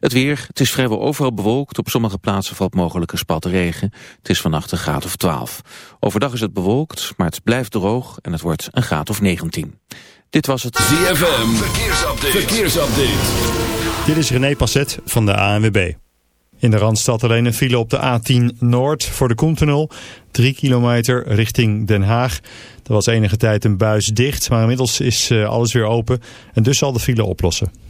Het weer, het is vrijwel overal bewolkt. Op sommige plaatsen valt mogelijk een spat regen. Het is vannacht een graad of 12. Overdag is het bewolkt, maar het blijft droog en het wordt een graad of 19. Dit was het ZFM Verkeersupdate. Verkeersupdate. Dit is René Passet van de ANWB. In de Randstad alleen een file op de A10 Noord voor de Koentunnel. 3 kilometer richting Den Haag. Er was enige tijd een buis dicht, maar inmiddels is eh, alles weer open. En dus zal de file oplossen.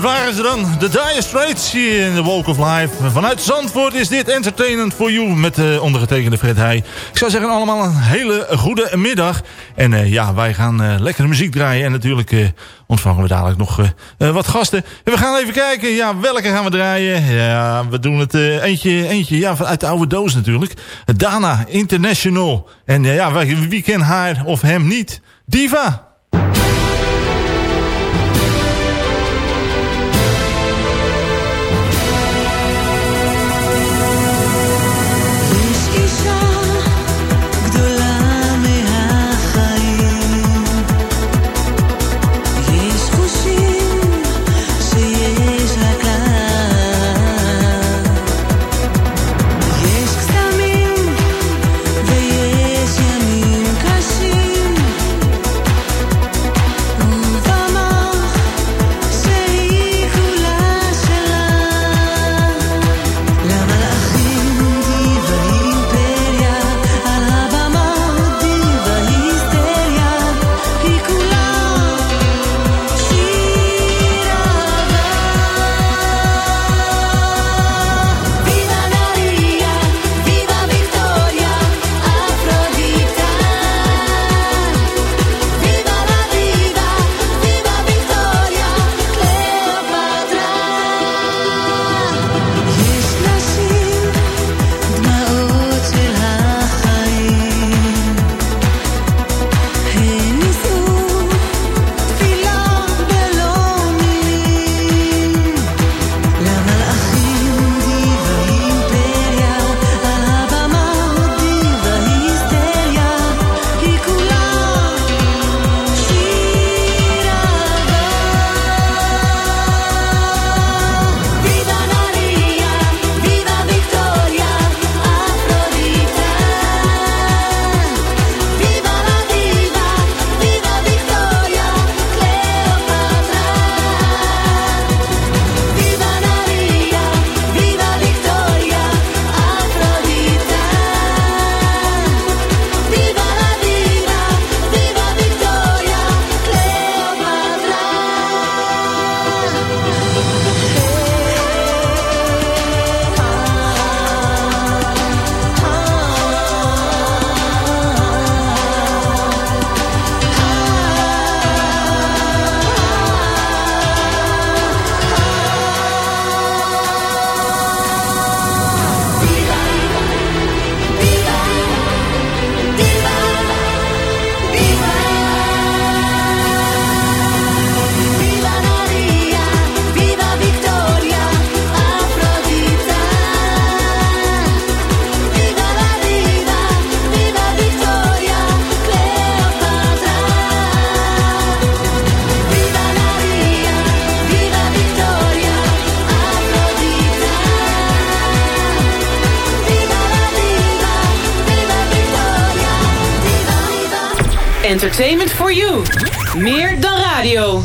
Dat waren ze dan. De Dire Straits hier in de Walk of Life. Vanuit Zandvoort is dit Entertainment for You met de ondergetekende Fred Heij. Ik zou zeggen allemaal een hele goede middag. En uh, ja, wij gaan uh, lekkere muziek draaien. En natuurlijk uh, ontvangen we dadelijk nog wat gasten. En we gaan even kijken, ja, welke gaan we draaien? Ja, we doen het eentje, eentje ja, vanuit de oude doos natuurlijk. Dana International. En ja, wie kent haar of hem niet? Diva! Entertainment for you. Meer dan radio. Ik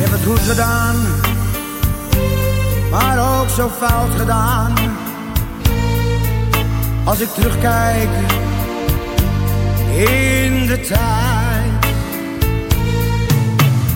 heb het goed gedaan, maar ook zo fout gedaan. Als ik terugkijk in de tijd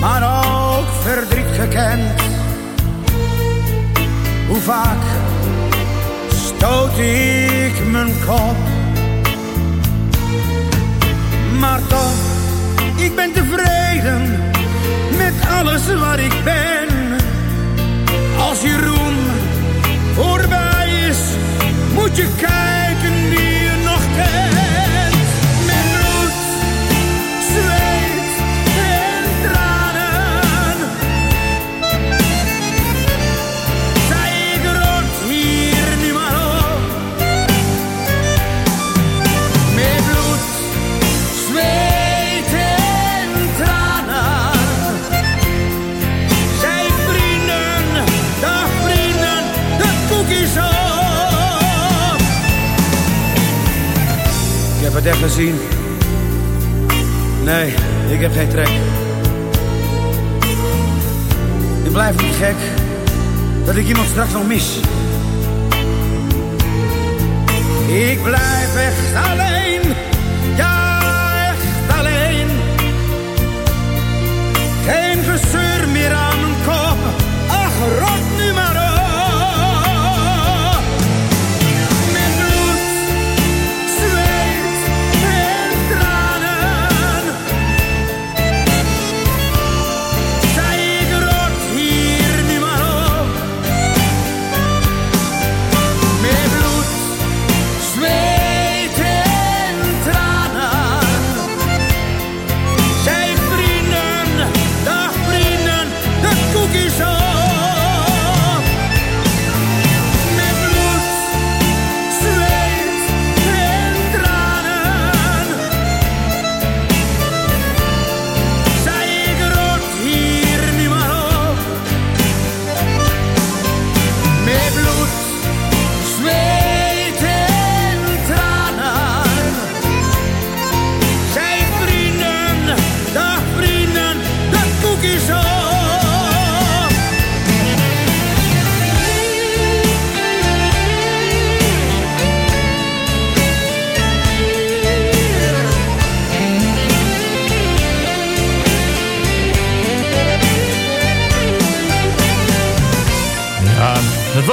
maar ook verdriet gekend. Hoe vaak stoot ik mijn kop, maar toch, ik ben tevreden met alles waar ik ben. Als je roem voorbij is, moet je kijken Nee, ik heb geen trek. Ik blijf niet gek dat ik iemand straks nog mis. Ik blijf echt alleen, ja echt alleen. Geen gezeur meer aan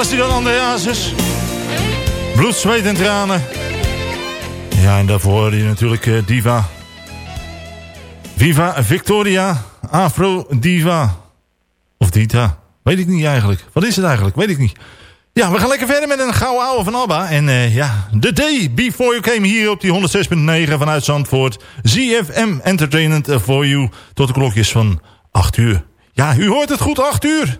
was hij dan. Bloed, zweet en tranen. Ja, en daarvoor hoorde je natuurlijk eh, Diva. Viva Victoria Afro Diva. Of Dita. Weet ik niet eigenlijk. Wat is het eigenlijk? Weet ik niet. Ja, we gaan lekker verder met een gouden ouwe van Abba. En eh, ja, The Day Before You Came hier op die 106.9 vanuit Zandvoort. ZFM Entertainment for You. Tot de klokjes van 8 uur. Ja, u hoort het goed, 8 uur.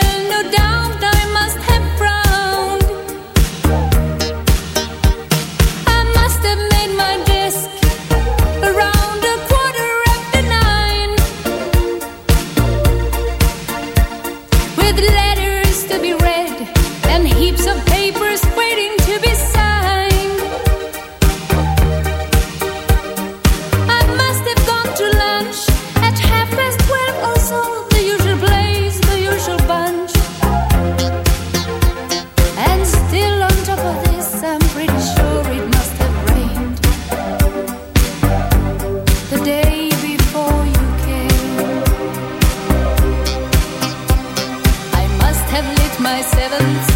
Once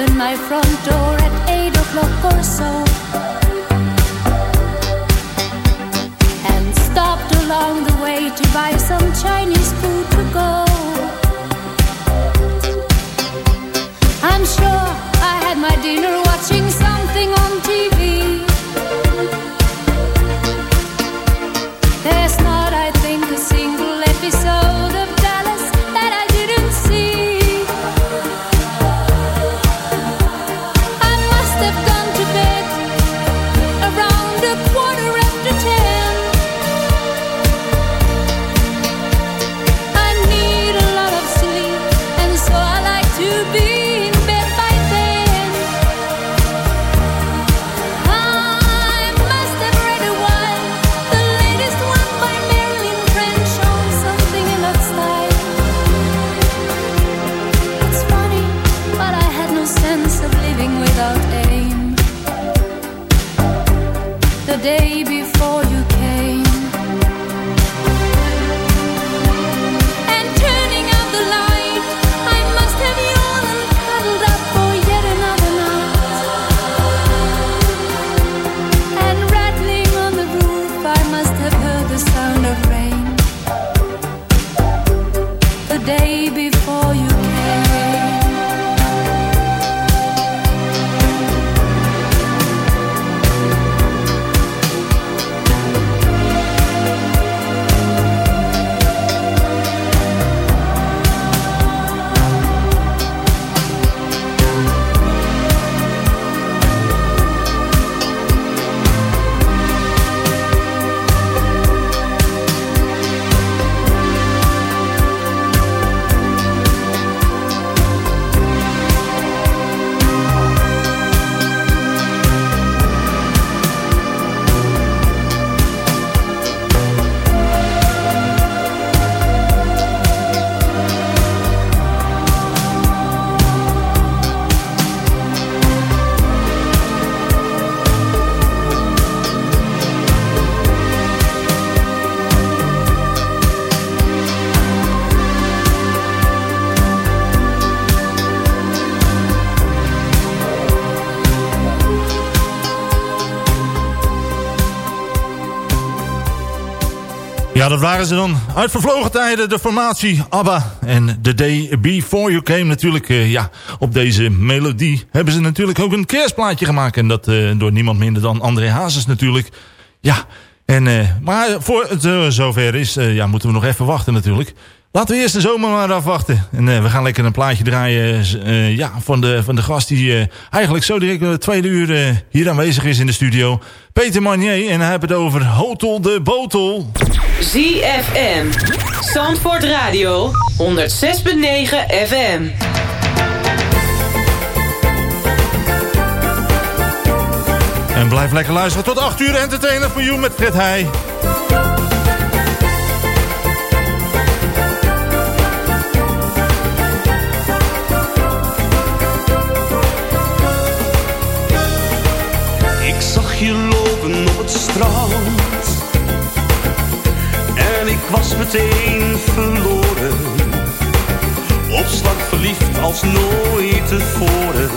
opened my front door at eight o'clock or so. And stopped along the way to buy some Chinese food to go. I'm sure I had my dinner watching something on TV. Dat waren ze dan. Uit vervlogen tijden, de formatie ABBA. En The Day Before You Came natuurlijk. eh, ja, op deze melodie hebben ze natuurlijk ook een kerstplaatje gemaakt. En dat eh, door niemand minder dan André Hazes natuurlijk. Ja, en, eh, maar voor het zover is, ja, moeten we nog even wachten natuurlijk. Laten we eerst de zomer maar afwachten. En we gaan lekker een plaatje draaien ja, van, de, van de gast die eigenlijk zo direct de tweede uur hier aanwezig is in de studio. Peter Manier en hij heeft het over Hotel de Botel. ZFM. Zandvoort Radio. 106.9 FM. En blijf lekker luisteren tot 8 uur entertainer voor you met Fred Heij. Was meteen verloren. Op slag verliefd als nooit tevoren.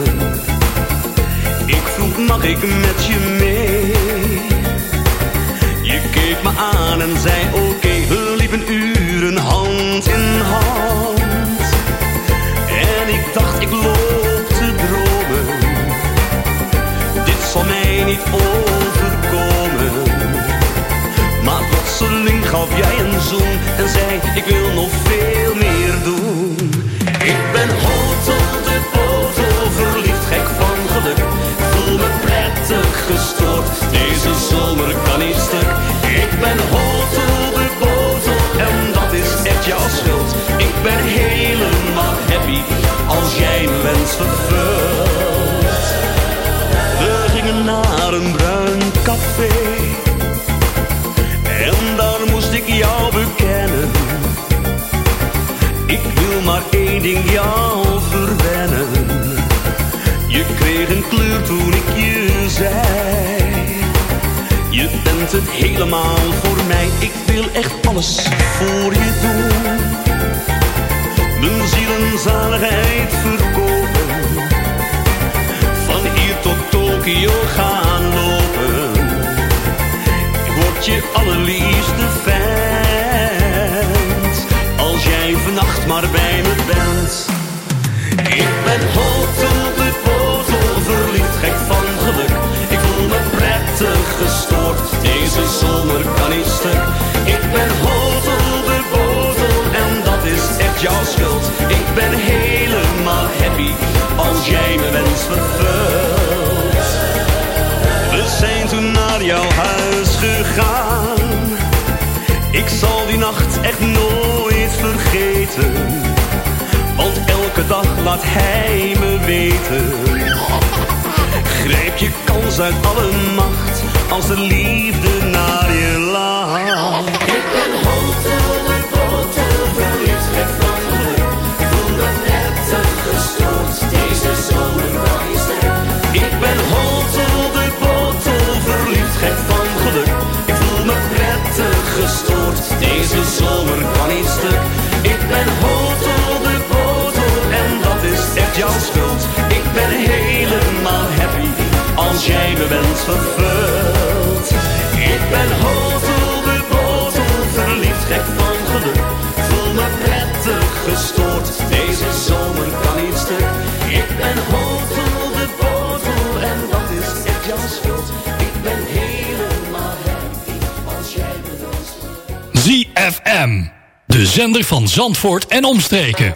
Ik vroeg mag ik met je mee? Je keek me aan en zei oké We liepen uren hand in hand en zei ik wil nog veel meer doen. Ik ben hot op de foto, verliefd, gek van geluk. Voel me prettig gestoord, deze zomer kan niet stuk. Ik ben hot op de foto en dat is echt jouw schuld. Ik ben helemaal happy als jij mijn wens vervult. We gingen naar een bruin café maar één ding jou verwennen. Je kreeg een kleur toen ik je zei. Je bent het helemaal voor mij. Ik wil echt alles voor je doen. Mijn ziel en zaligheid verkopen. Van hier tot Tokio gaan lopen. Ik word je allerliefste vent. Maar bij me bent. Ik ben de botel, verliefd gek van geluk. Ik voel me prettig gestoord, deze zomer kan niet stuk. Ik ben hotel de botel en dat is echt jouw schuld. Ik ben helemaal happy als jij mijn wens vervult. We zijn toen naar jouw huis gegaan. Ik zal die nacht echt nooit vergeten. Want elke dag laat hij me weten. Grijp je kans uit alle macht als de liefde naar je lacht. Ben helemaal happy als jij me wens vervult. Ik ben hotel de botel, verliefd gek van geluk. Voel me prettig gestoord, deze zomer kan niet stuk. Ik ben hotel de botel en dat is echt jouw schuld. Ik ben helemaal happy als jij me wens ZFM. De zender van Zandvoort en omstreken.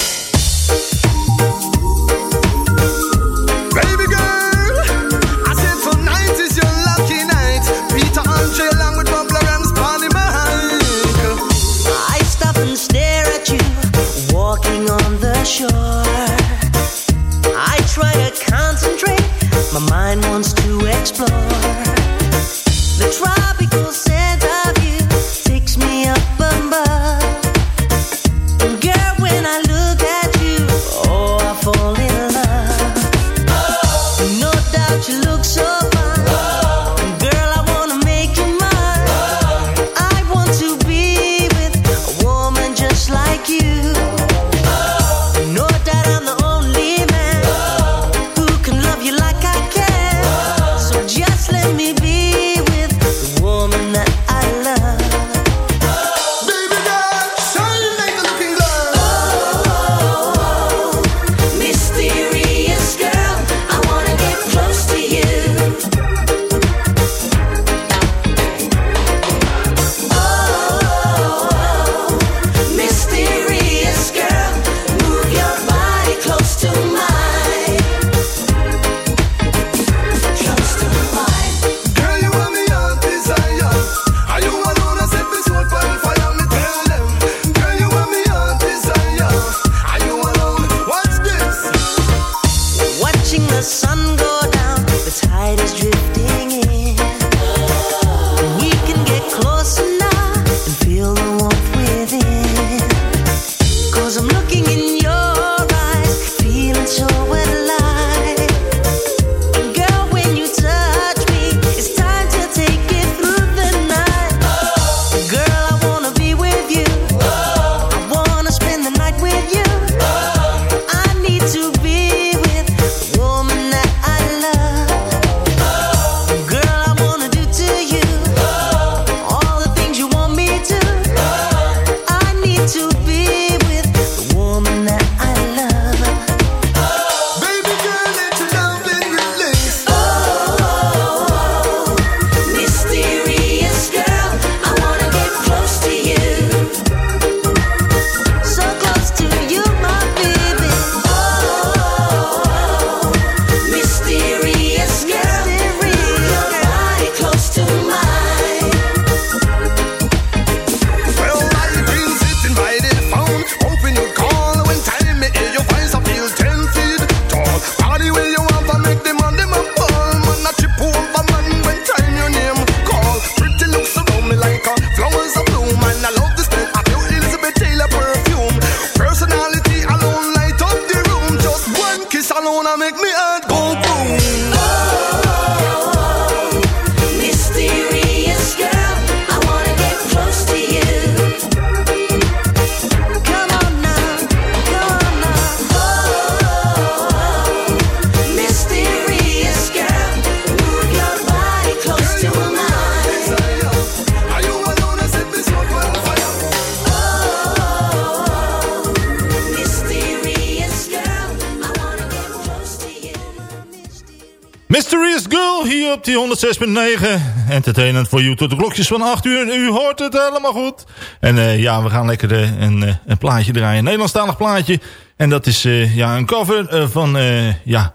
106.9. Entertainment voor you tot de klokjes van 8 uur. U hoort het helemaal goed. En uh, ja, we gaan lekker uh, een, uh, een plaatje draaien. Een Nederlandstalig plaatje. En dat is ja, een cover van, ja,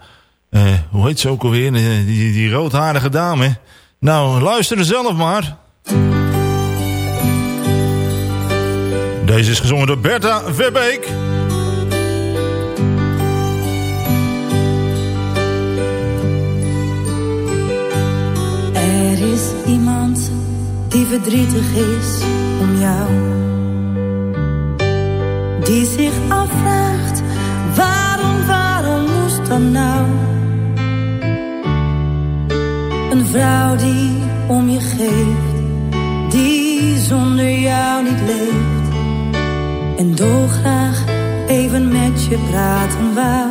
hoe heet ze ook alweer? die, die roodharige dame. Nou, luister er zelf maar. Deze is gezongen door Bertha Verbeek. Er is iemand die verdrietig is om jou. Die zich afvraagt, waarom, waarom moest dan nou? Een vrouw die om je geeft, die zonder jou niet leeft. En dolgraag even met je praten wou.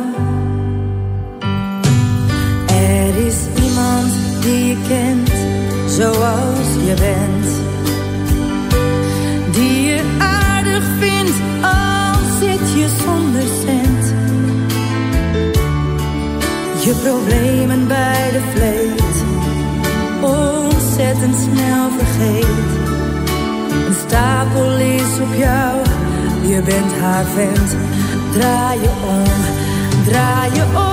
Er is iemand die je kent, zoals je bent. Die je aardig vindt, al zit je zonder cent. Je problemen bij de vleet, ontzettend snel vergeet. Een stapel is op jou, je bent haar vent. Draai je om, draai je om.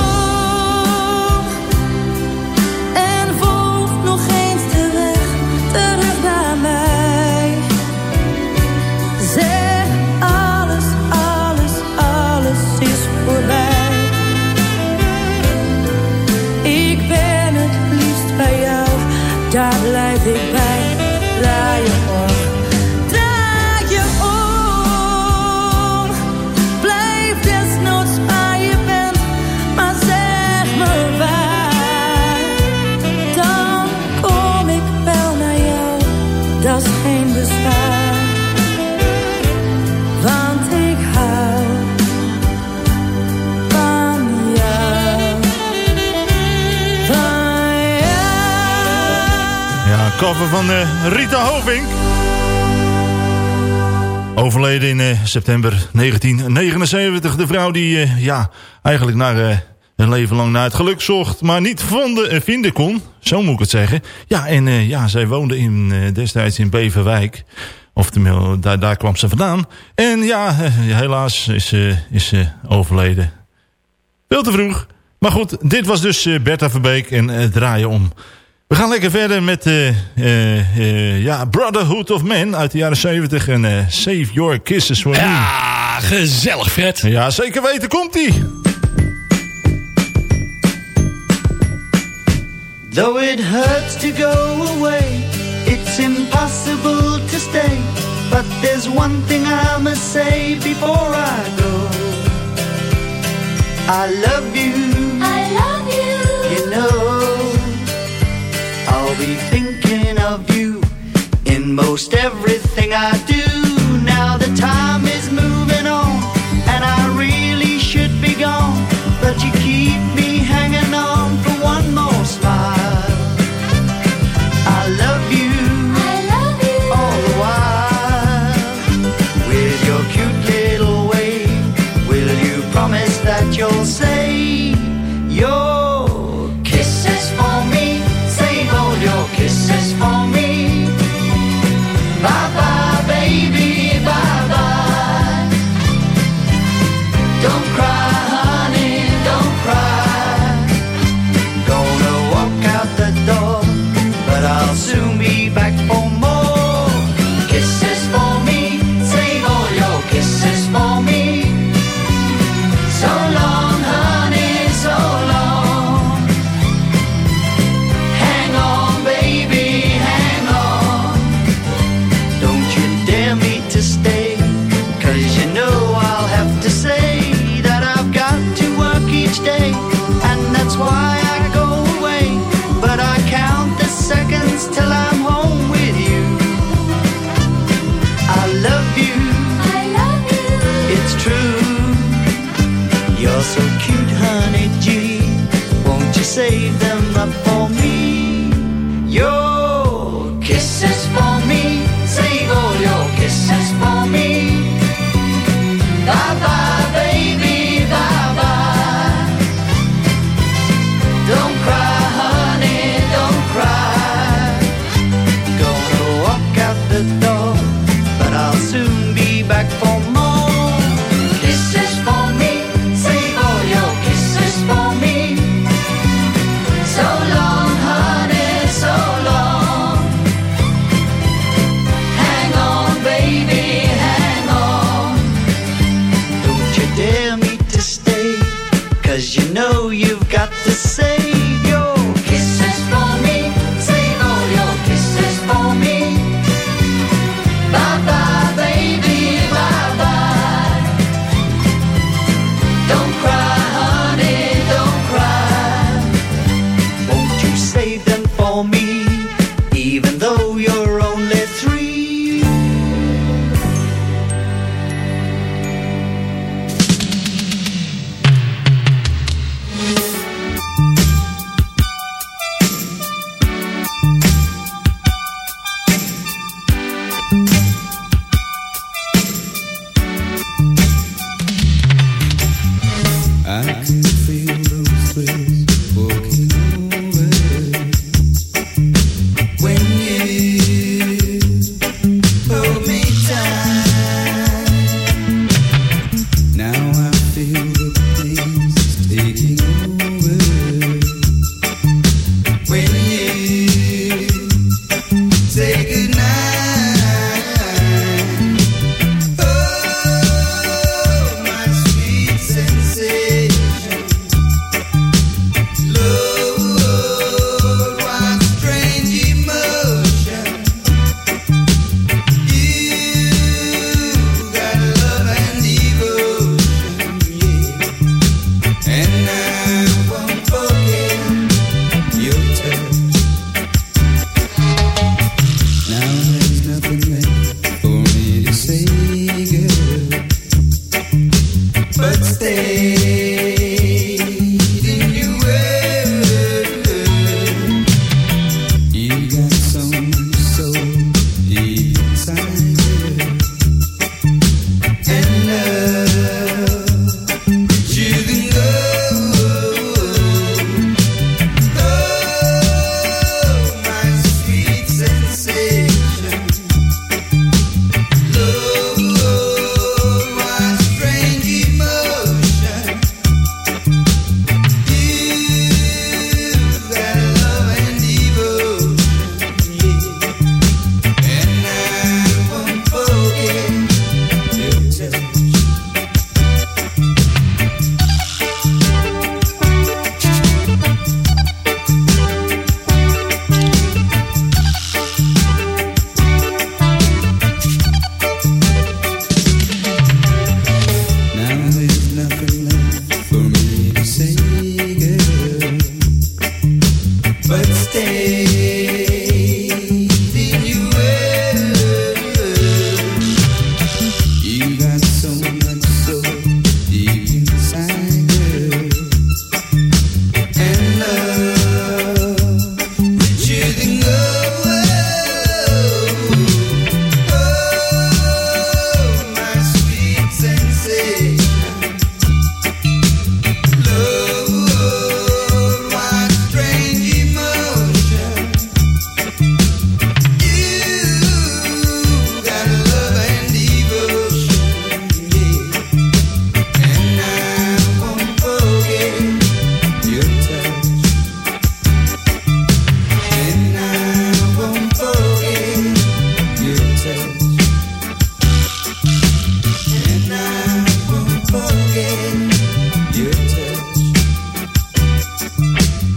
Van uh, Rita Hovink. Overleden in uh, september 1979. De vrouw die uh, ja, eigenlijk naar, een leven lang naar het geluk zocht... maar niet vonden, vinden kon. Zo moet ik het zeggen. Ja, en ja, zij woonde in, destijds in Beverwijk. Oftewel, daar, daar kwam ze vandaan. En ja, helaas is, is ze overleden. Veel te vroeg. Maar goed, dit was dus Bertha Verbeek en draaien om... We gaan lekker verder met uh, uh, uh, ja, Brotherhood of Men uit de jaren 70 en Save Your Kisses for Me. Ja, gezellig Fred. Ja, zeker weten komt ie. Though it hurts to go away, it's impossible to stay. But there's one thing I must say before I go. I love you. Most everything I do.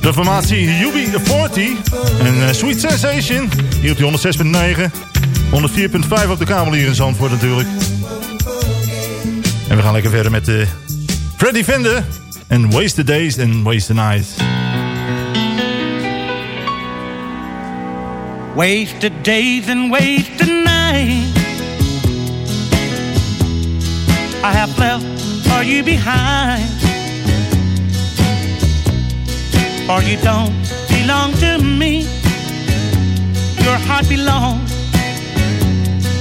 De formatie UB40 en eh, Sweet Sensation. Hier op die 106.9. 104.5 op de kabel hier in Zandvoort natuurlijk. En we gaan lekker verder met de Freddy Fender. En Waste the Days and Waste the Nights. Wasted days and wasted nights I have left for you behind For you don't belong to me. Your heart belongs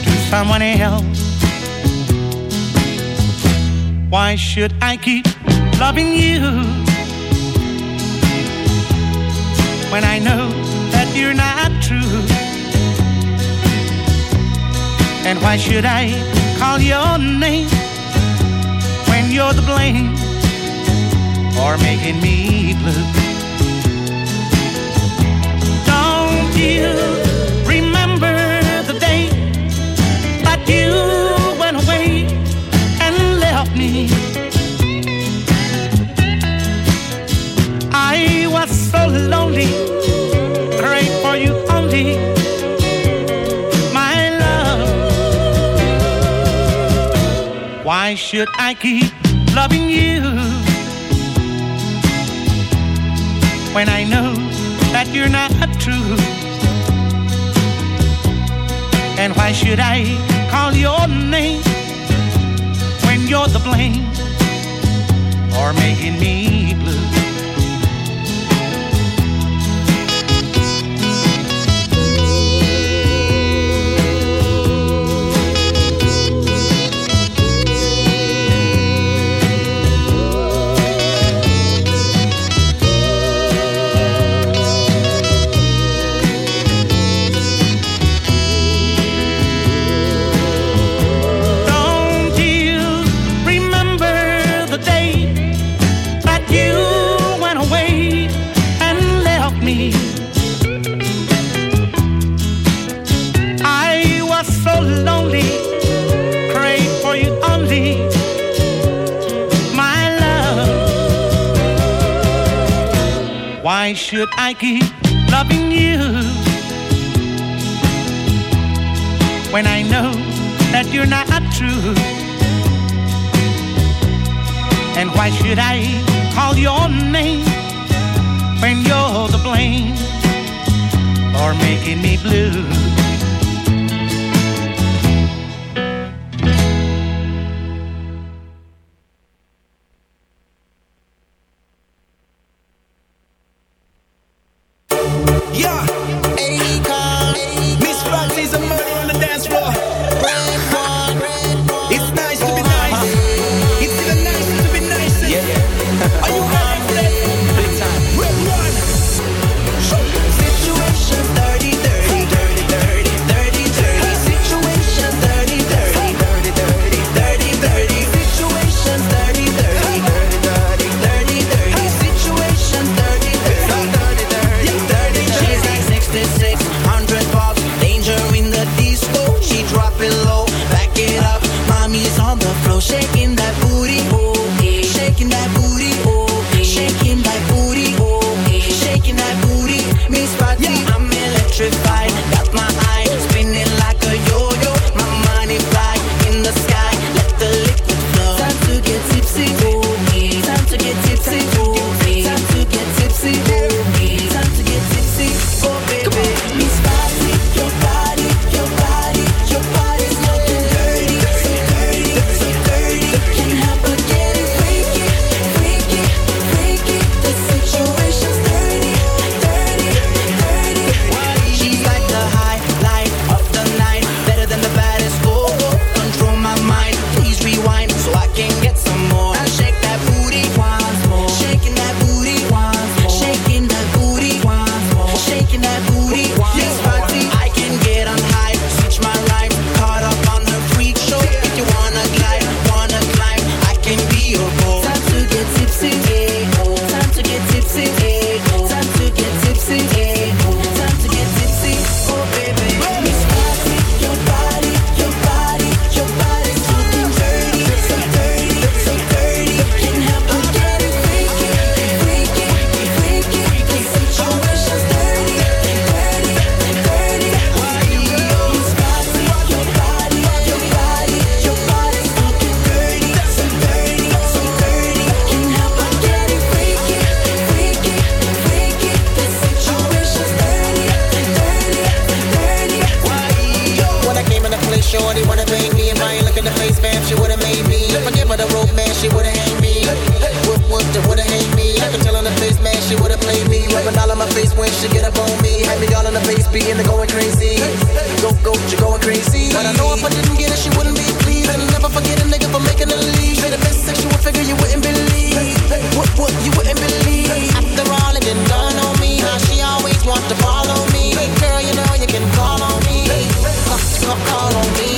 to someone else. Why should I keep loving you When I know that you're not true? And why should I call your name When you're the blame For making me blue Why should I keep loving you When I know that you're not true And why should I call your name When you're the blame For making me loving you when I know that you're not true? And why should I call your name when you're the blame for making me blue? Smile on my face when she get up on me. Had me all in the face, beating and going crazy. Go, go, you going crazy. But I know if I didn't get it, she wouldn't be pleased. And never forget a nigga for making a leave. You're the best sexual figure you wouldn't believe. What, what, you wouldn't believe. After all it done done on me, how she always want to follow me. Girl, you know you can call on me. Call, call on me.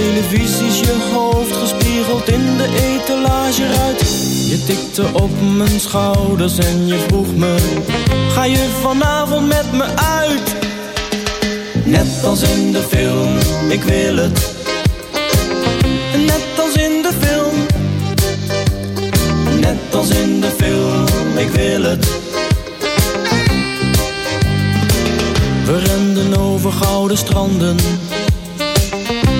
Televisies, je hoofd gespiegeld in de etalage uit. Je tikte op mijn schouders en je vroeg me, ga je vanavond met me uit? Net als in de film, ik wil het. Net als in de film. Net als in de film, ik wil het. We renden over gouden stranden.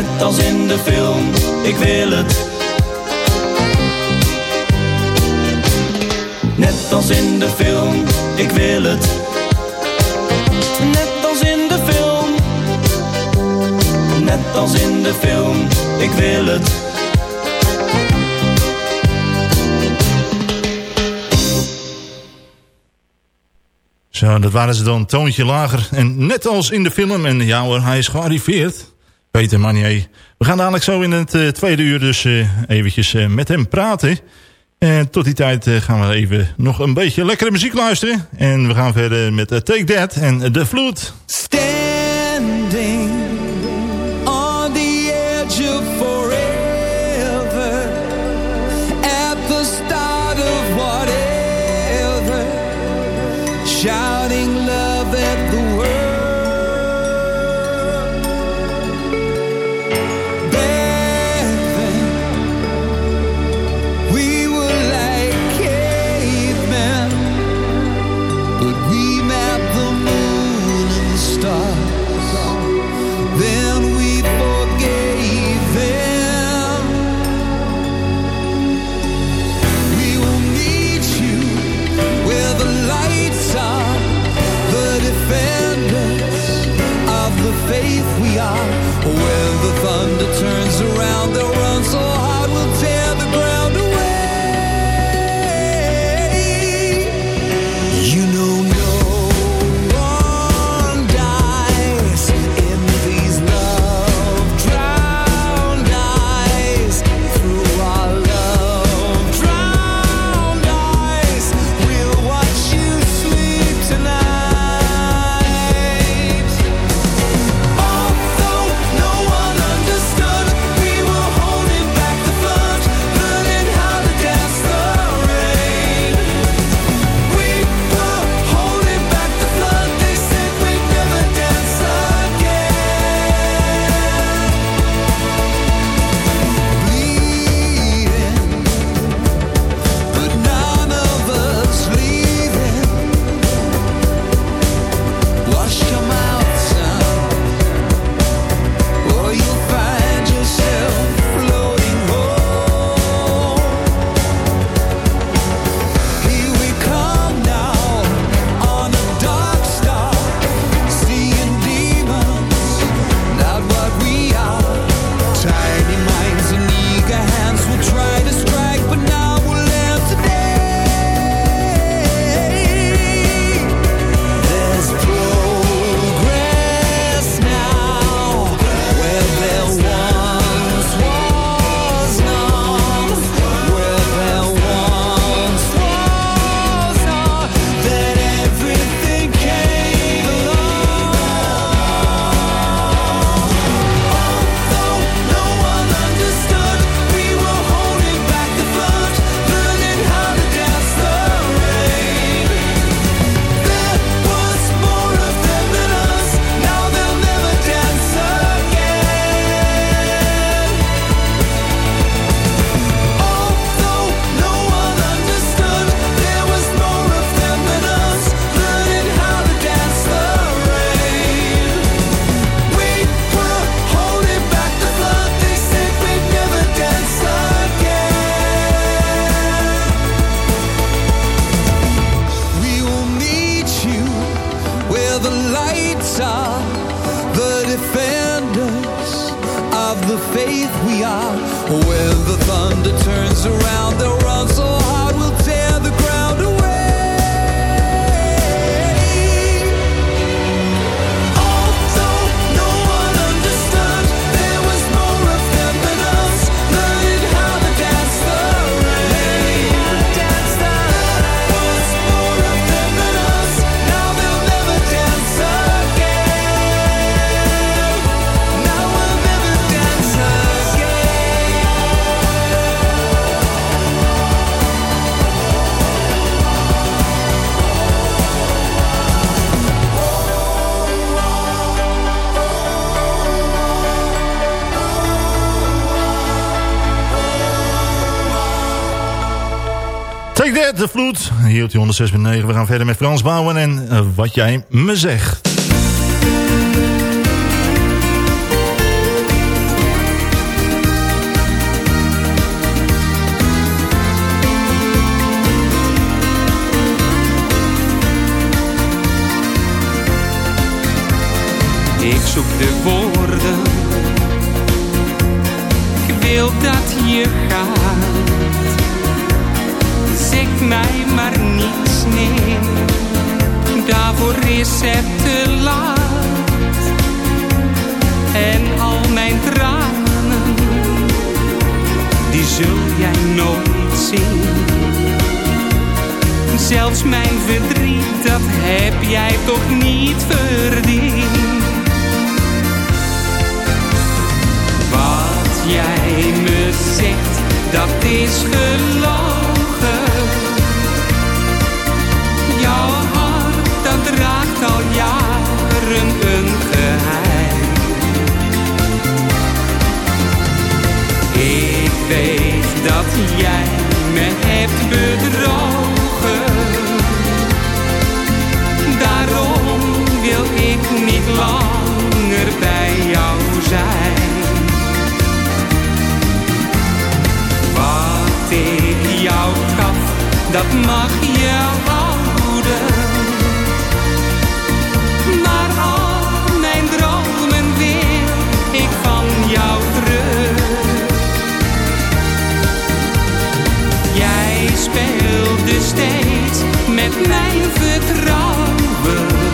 Net als in de film, ik wil het. Net als in de film, ik wil het. Net als in de film. Net als in de film, ik wil het. Zo, dat waren ze dan toontje lager. En net als in de film, en ja hoor, hij is gearriveerd. Peter Manier. We gaan dadelijk zo in het eh, tweede uur dus eh, eventjes eh, met hem praten. En tot die tijd gaan we even nog een beetje lekkere muziek luisteren. En we gaan verder met Take That en The Flute. Standing Well, de vloed. Hier op 106.9. We gaan verder met Frans Bouwen en eh, wat jij me zegt. Ik zoek de woorden. Ik wil dat je gaat mij maar niets neem. Daarvoor is het te laat. En al mijn tranen, die zul jij nooit zien. Zelfs mijn verdriet, dat heb jij toch niet verdiend. Wat jij me zegt, dat is geloof al jaren een geheim. Ik weet dat jij me hebt bedrogen. Daarom wil ik niet langer bij jou zijn. Wat ik jou gaf, dat mag je houden. speelde dus steeds met mijn vertrouwen.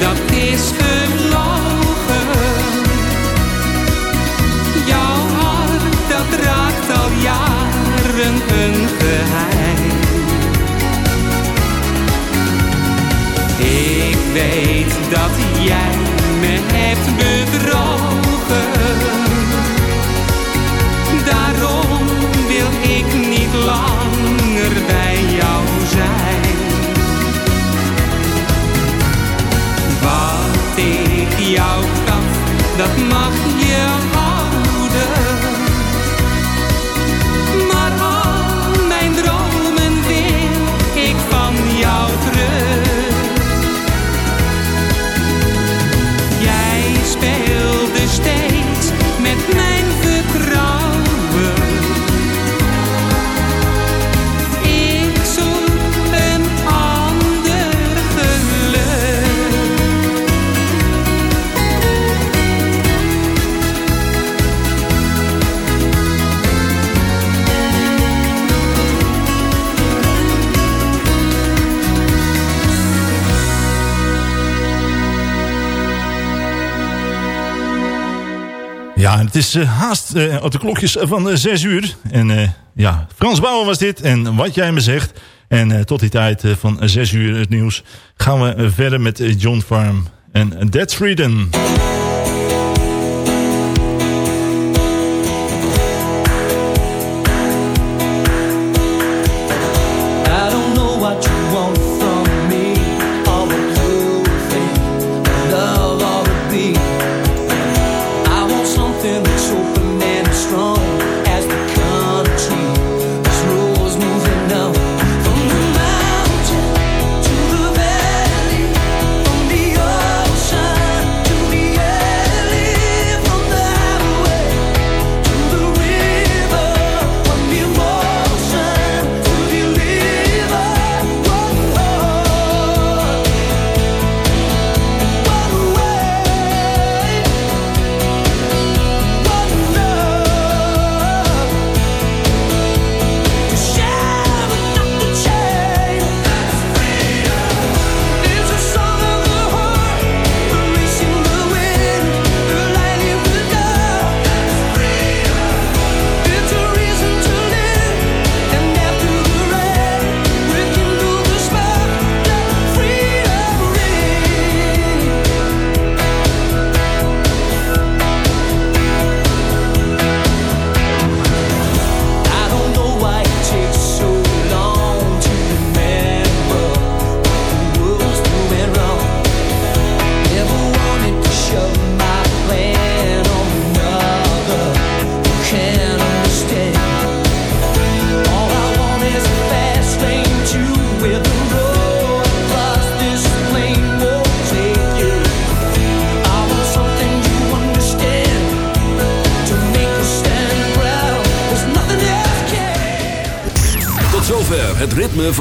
dat is het is eh, haast eh, op de klokjes van eh, 6 uur. En ja, Frans Bauer was dit en wat jij me zegt. En tot die tijd van 6 uur het nieuws gaan we verder met John Farm en That's Freedom.